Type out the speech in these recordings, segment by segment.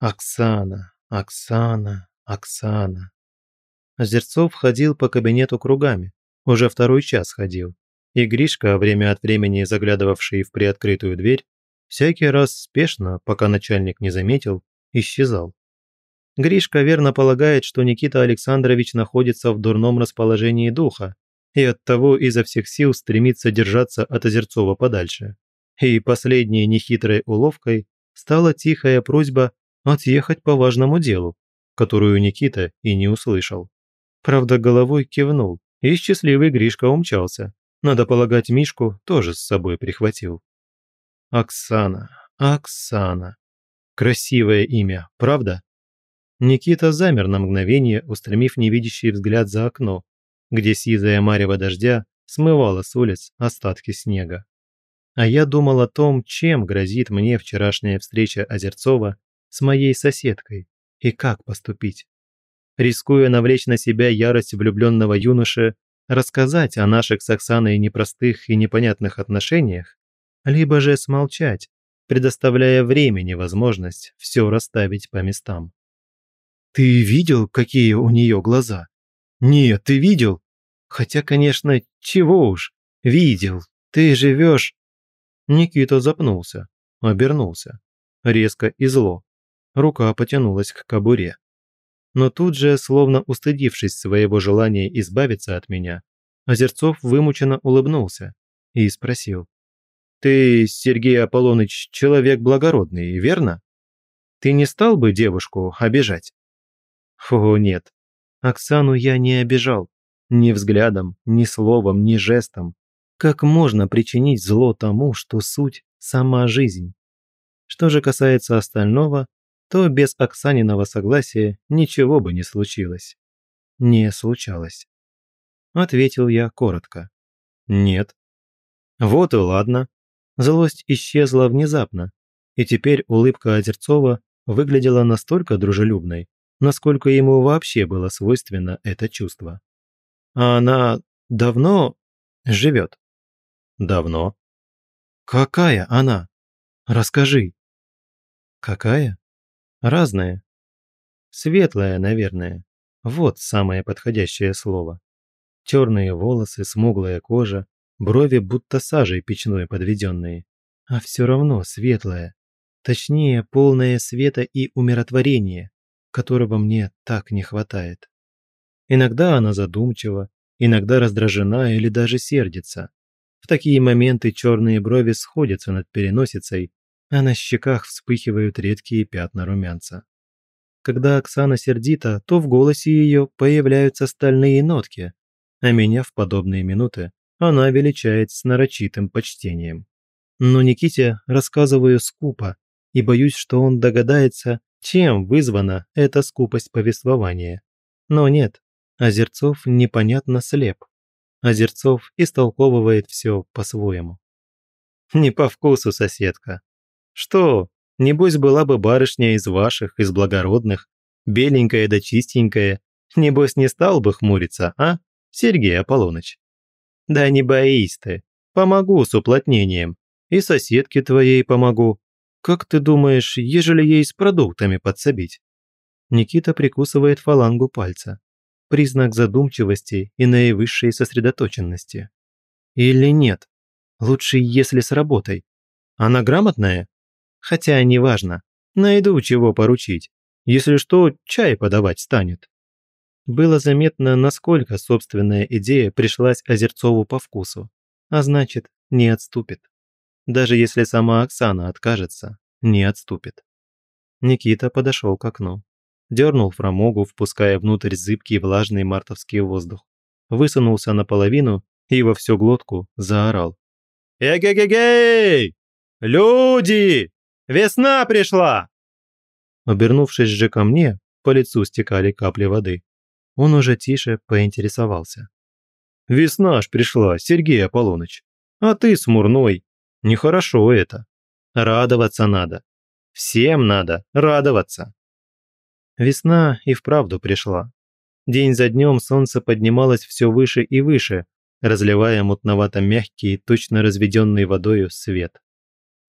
Оксана, Оксана, Оксана. Озерцов ходил по кабинету кругами, уже второй час ходил. И Гришка, время от времени заглядывавший в приоткрытую дверь, всякий раз спешно, пока начальник не заметил, исчезал. Гришка верно полагает, что Никита Александрович находится в дурном расположении духа и оттого изо всех сил стремится держаться от Озерцова подальше. И последней нехитрой уловкой стала тихая просьба отъехать по важному делу, которую Никита и не услышал. Правда, головой кивнул, и счастливый Гришка умчался. Надо полагать, Мишку тоже с собой прихватил. Оксана, Оксана. Красивое имя, правда? Никита замер на мгновение, устремив невидящий взгляд за окно, где сизая марево дождя смывала с улиц остатки снега. А я думал о том, чем грозит мне вчерашняя встреча Озерцова с моей соседкой и как поступить. Рискуя навлечь на себя ярость влюбленного юноши, рассказать о наших с Оксаной непростых и непонятных отношениях, либо же смолчать, предоставляя времени возможность все расставить по местам. «Ты видел, какие у нее глаза?» «Нет, ты видел?» «Хотя, конечно, чего уж, видел, ты живешь...» Никита запнулся, обернулся, резко и зло рука потянулась к кобуре. Но тут же, словно устыдившись своего желания избавиться от меня, Озерцов вымученно улыбнулся и спросил. «Ты, Сергей Аполлоныч, человек благородный, верно? Ты не стал бы девушку обижать?» «О, нет. Оксану я не обижал. Ни взглядом, ни словом, ни жестом. Как можно причинить зло тому, что суть – сама жизнь? Что же касается остального, то без Оксаниного согласия ничего бы не случилось. Не случалось. Ответил я коротко. Нет. Вот и ладно. Злость исчезла внезапно, и теперь улыбка Озерцова выглядела настолько дружелюбной, насколько ему вообще было свойственно это чувство. А она давно живет? Давно. Какая она? Расскажи. Какая? Разное. Светлое, наверное. Вот самое подходящее слово. Черные волосы, смуглая кожа, брови будто сажей печной подведенные. А все равно светлое. Точнее, полное света и умиротворения, которого мне так не хватает. Иногда она задумчива, иногда раздражена или даже сердится. В такие моменты черные брови сходятся над переносицей, а на щеках вспыхивают редкие пятна румянца. Когда Оксана сердита, то в голосе ее появляются стальные нотки, а меня в подобные минуты она величает с нарочитым почтением. Но Никите рассказываю скупо и боюсь, что он догадается, чем вызвана эта скупость повествования. Но нет, Озерцов непонятно слеп. Озерцов истолковывает все по-своему. «Не по вкусу, соседка», что, небось была бы барышня из ваших, из благородных, беленькая да чистенькая, небось не стал бы хмуриться, а, Сергей Аполлоныч? Да не боись ты, помогу с уплотнением, и соседке твоей помогу. Как ты думаешь, ежели ей с продуктами подсобить? Никита прикусывает фалангу пальца. Признак задумчивости и наивысшей сосредоточенности. Или нет? Лучше, если с работой. Она грамотная? Хотя неважно, найду чего поручить. Если что, чай подавать станет. Было заметно, насколько собственная идея пришлась Озерцову по вкусу, а значит, не отступит. Даже если сама Оксана откажется, не отступит. Никита подошел к окну. Дернул фрамогу, впуская внутрь зыбкий влажный мартовский воздух. Высунулся наполовину и во всю глотку заорал. «Эге-ге-гей! Люди! Весна пришла!» Обернувшись же ко мне, по лицу стекали капли воды. Он уже тише поинтересовался. «Весна ж пришла, Сергей Аполлоныч. А ты смурной. Нехорошо это. Радоваться надо. Всем надо радоваться». Весна и вправду пришла. День за днем солнце поднималось все выше и выше, разливая мутновато-мягкий, точно разведенный водою свет.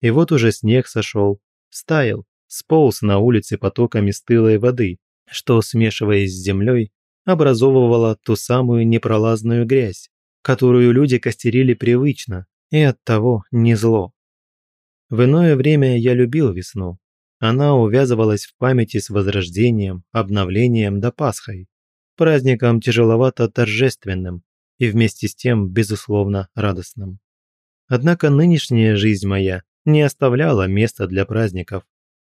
И вот уже снег сошел, стаял, сполз на улице потоками стылой воды, что, смешиваясь с землей, образовывала ту самую непролазную грязь, которую люди костерили привычно и оттого не зло. В иное время я любил весну. Она увязывалась в памяти с возрождением, обновлением до Пасхой, праздником тяжеловато торжественным и вместе с тем, безусловно, радостным. Однако нынешняя жизнь моя не оставляла места для праздников,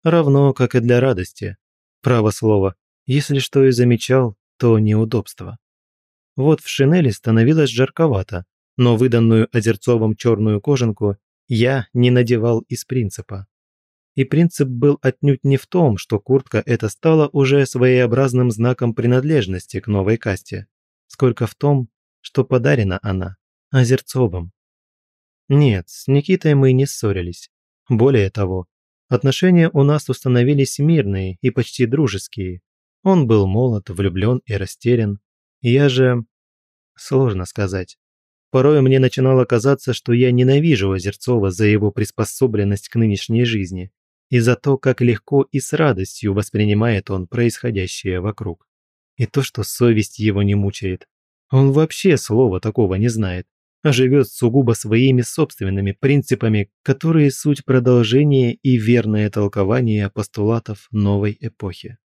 равно как и для радости. Право слово, если что и замечал, то неудобство. Вот в шинели становилось жарковато, но выданную Озерцовым черную кожанку я не надевал из принципа. И принцип был отнюдь не в том, что куртка эта стала уже своеобразным знаком принадлежности к новой касте, сколько в том, что подарена она Озерцовым. Нет, с Никитой мы не ссорились. Более того, отношения у нас установились мирные и почти дружеские. Он был молод, влюблен и растерян. Я же... Сложно сказать. Порой мне начинало казаться, что я ненавижу Озерцова за его приспособленность к нынешней жизни и за то, как легко и с радостью воспринимает он происходящее вокруг. И то, что совесть его не мучает. Он вообще слова такого не знает а живет сугубо своими собственными принципами, которые суть продолжение и верное толкование постулатов новой эпохи.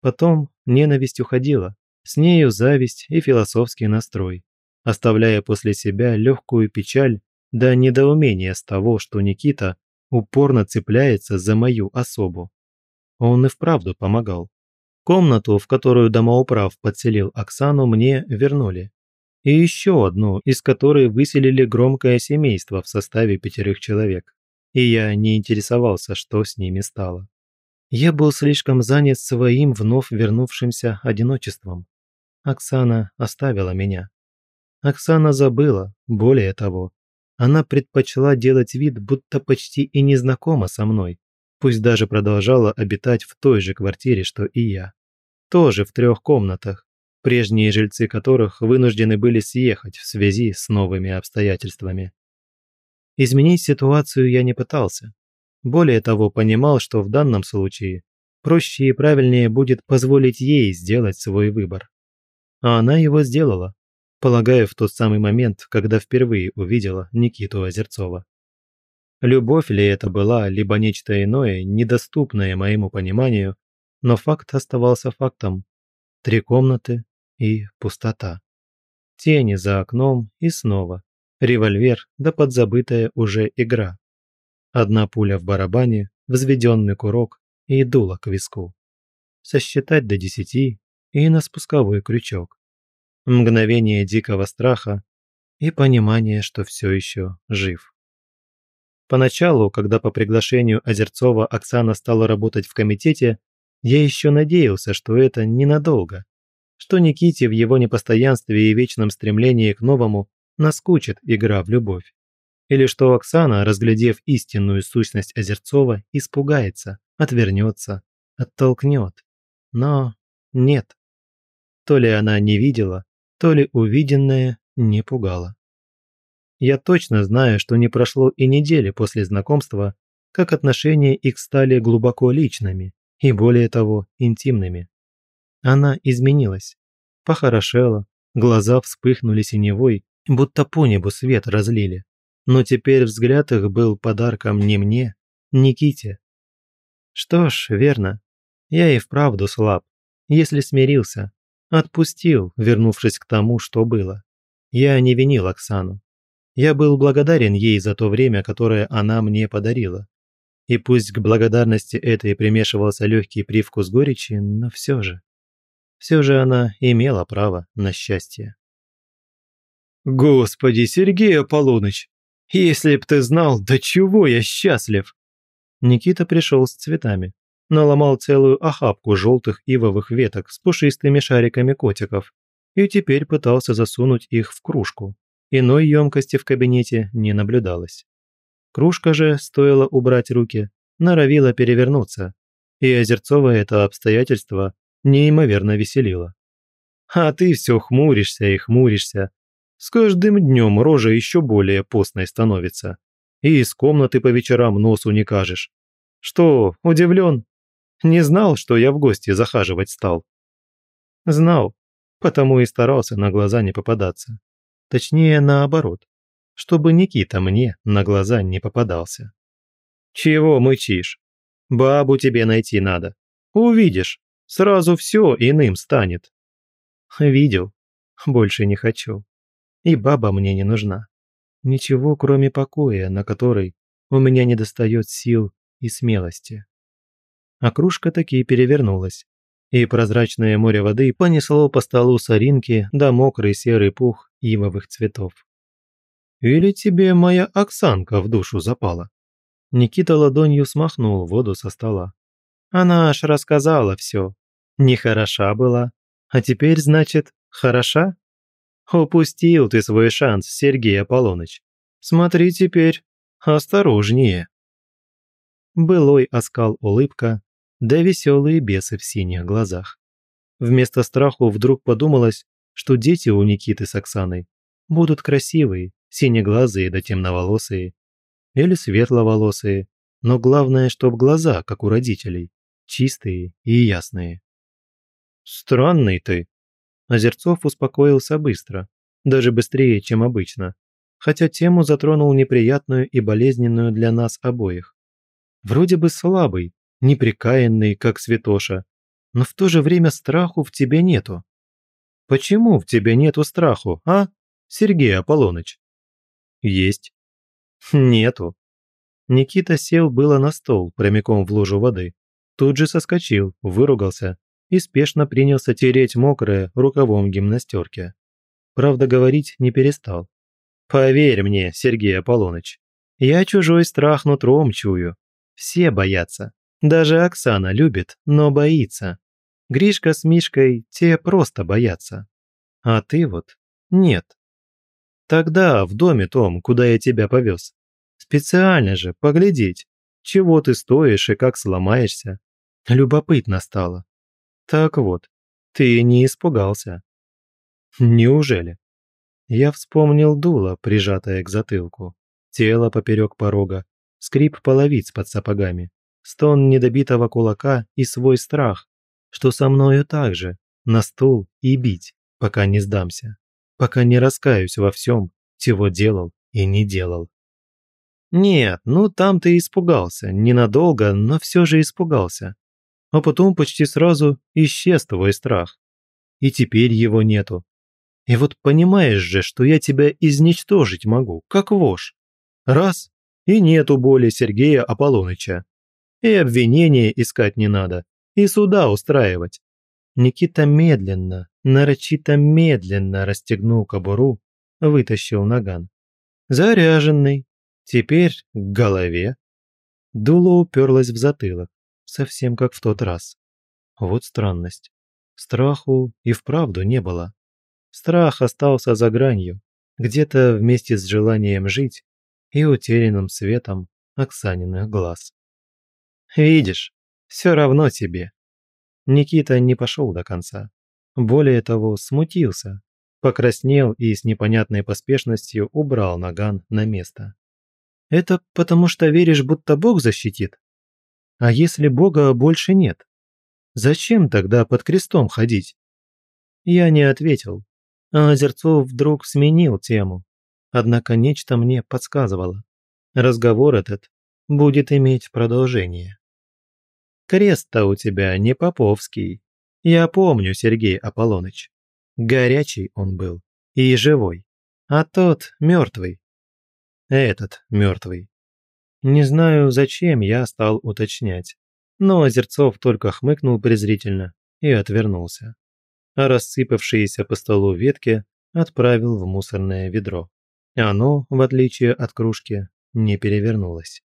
Потом ненависть уходила, с нею зависть и философский настрой, оставляя после себя легкую печаль да недоумение с того, что Никита упорно цепляется за мою особу. Он и вправду помогал. Комнату, в которую домоуправ подселил Оксану, мне вернули и еще одну, из которой выселили громкое семейство в составе пятерых человек. И я не интересовался, что с ними стало. Я был слишком занят своим вновь вернувшимся одиночеством. Оксана оставила меня. Оксана забыла, более того. Она предпочла делать вид, будто почти и не знакома со мной, пусть даже продолжала обитать в той же квартире, что и я. Тоже в трех комнатах, прежние жильцы которых вынуждены были съехать в связи с новыми обстоятельствами. Изменить ситуацию я не пытался. Более того, понимал, что в данном случае проще и правильнее будет позволить ей сделать свой выбор. А она его сделала, полагаю, в тот самый момент, когда впервые увидела Никиту Озерцова. Любовь ли это была, либо нечто иное, недоступное моему пониманию, но факт оставался фактом. Три комнаты, и пустота. Тени за окном и снова. Револьвер да подзабытая уже игра. Одна пуля в барабане, взведенный курок и дуло к виску. Сосчитать до десяти и на спусковой крючок. Мгновение дикого страха и понимание, что все еще жив. Поначалу, когда по приглашению Озерцова Оксана стала работать в комитете, я еще надеялся, что это ненадолго, что Никите в его непостоянстве и вечном стремлении к новому наскучит игра в любовь. Или что Оксана, разглядев истинную сущность Озерцова, испугается, отвернется, оттолкнет. Но нет. То ли она не видела, то ли увиденное не пугало. Я точно знаю, что не прошло и недели после знакомства, как отношения их стали глубоко личными и, более того, интимными. Она изменилась. Похорошела, глаза вспыхнули синевой, будто по небу свет разлили. Но теперь взгляд их был подарком не мне, Никите. Что ж, верно. Я и вправду слаб, если смирился. Отпустил, вернувшись к тому, что было. Я не винил Оксану. Я был благодарен ей за то время, которое она мне подарила. И пусть к благодарности этой примешивался легкий привкус горечи, но все же. Все же она имела право на счастье. «Господи, Сергей Аполлоныч, если б ты знал, до чего я счастлив!» Никита пришел с цветами, наломал целую охапку желтых ивовых веток с пушистыми шариками котиков и теперь пытался засунуть их в кружку. Иной емкости в кабинете не наблюдалось. Кружка же, стоило убрать руки, норовила перевернуться, и Озерцова это обстоятельство неимоверно веселило. А ты все хмуришься и хмуришься. С каждым днем рожа еще более постной становится. И из комнаты по вечерам носу не кажешь. Что, удивлен? Не знал, что я в гости захаживать стал? Знал, потому и старался на глаза не попадаться. Точнее, наоборот, чтобы Никита мне на глаза не попадался. «Чего мычишь? Бабу тебе найти надо. Увидишь, Сразу все иным станет. Видел. Больше не хочу. И баба мне не нужна. Ничего, кроме покоя, на который у меня недостает сил и смелости. А кружка таки перевернулась, и прозрачное море воды понесло по столу соринки да мокрый серый пух ивовых цветов. «Или тебе моя Оксанка в душу запала?» Никита ладонью смахнул воду со стола. Она аж рассказала все. Нехороша была. А теперь, значит, хороша? Упустил ты свой шанс, Сергей Аполлоныч. Смотри теперь, осторожнее. Былой оскал улыбка, да веселые бесы в синих глазах. Вместо страху вдруг подумалось, что дети у Никиты с Оксаной будут красивые, синеглазые да темноволосые. Или светловолосые, но главное, чтоб глаза, как у родителей чистые и ясные. «Странный ты!» Озерцов успокоился быстро, даже быстрее, чем обычно, хотя тему затронул неприятную и болезненную для нас обоих. Вроде бы слабый, неприкаянный, как святоша, но в то же время страху в тебе нету. Почему в тебе нету страху, а, Сергей Аполлоныч? Есть. Нету. Никита сел было на стол, прямиком в лужу воды тут же соскочил, выругался и спешно принялся тереть мокрое рукавом гимнастерки. Правда, говорить не перестал. «Поверь мне, Сергей Аполлоныч, я чужой страх нутром чую. Все боятся. Даже Оксана любит, но боится. Гришка с Мишкой те просто боятся. А ты вот нет. Тогда в доме том, куда я тебя повез. Специально же, поглядеть, чего ты стоишь и как сломаешься. Любопытно стало. Так вот, ты не испугался. Неужели? Я вспомнил дуло, прижатое к затылку, тело поперек порога, скрип половиц под сапогами, стон недобитого кулака и свой страх, что со мною так же, на стул и бить, пока не сдамся, пока не раскаюсь во всем, чего делал и не делал. Нет, ну там ты испугался, ненадолго, но все же испугался а потом почти сразу исчез твой страх. И теперь его нету. И вот понимаешь же, что я тебя изничтожить могу, как вошь. Раз, и нету боли Сергея Аполлоныча. И обвинения искать не надо, и суда устраивать. Никита медленно, нарочито медленно расстегнул кобуру, вытащил наган. Заряженный. Теперь к голове. Дуло уперлось в затылок совсем как в тот раз. Вот странность. Страху и вправду не было. Страх остался за гранью, где-то вместе с желанием жить и утерянным светом Оксаниных глаз. «Видишь, все равно тебе». Никита не пошел до конца. Более того, смутился, покраснел и с непонятной поспешностью убрал наган на место. «Это потому что веришь, будто Бог защитит?» А если Бога больше нет? Зачем тогда под крестом ходить? Я не ответил, а Озерцов вдруг сменил тему. Однако нечто мне подсказывало. Разговор этот будет иметь продолжение. Крест-то у тебя не поповский. Я помню, Сергей Аполлоныч. Горячий он был и живой, а тот мертвый. Этот мертвый. Не знаю, зачем я стал уточнять, но Озерцов только хмыкнул презрительно и отвернулся. А рассыпавшиеся по столу ветки отправил в мусорное ведро. Оно, в отличие от кружки, не перевернулось.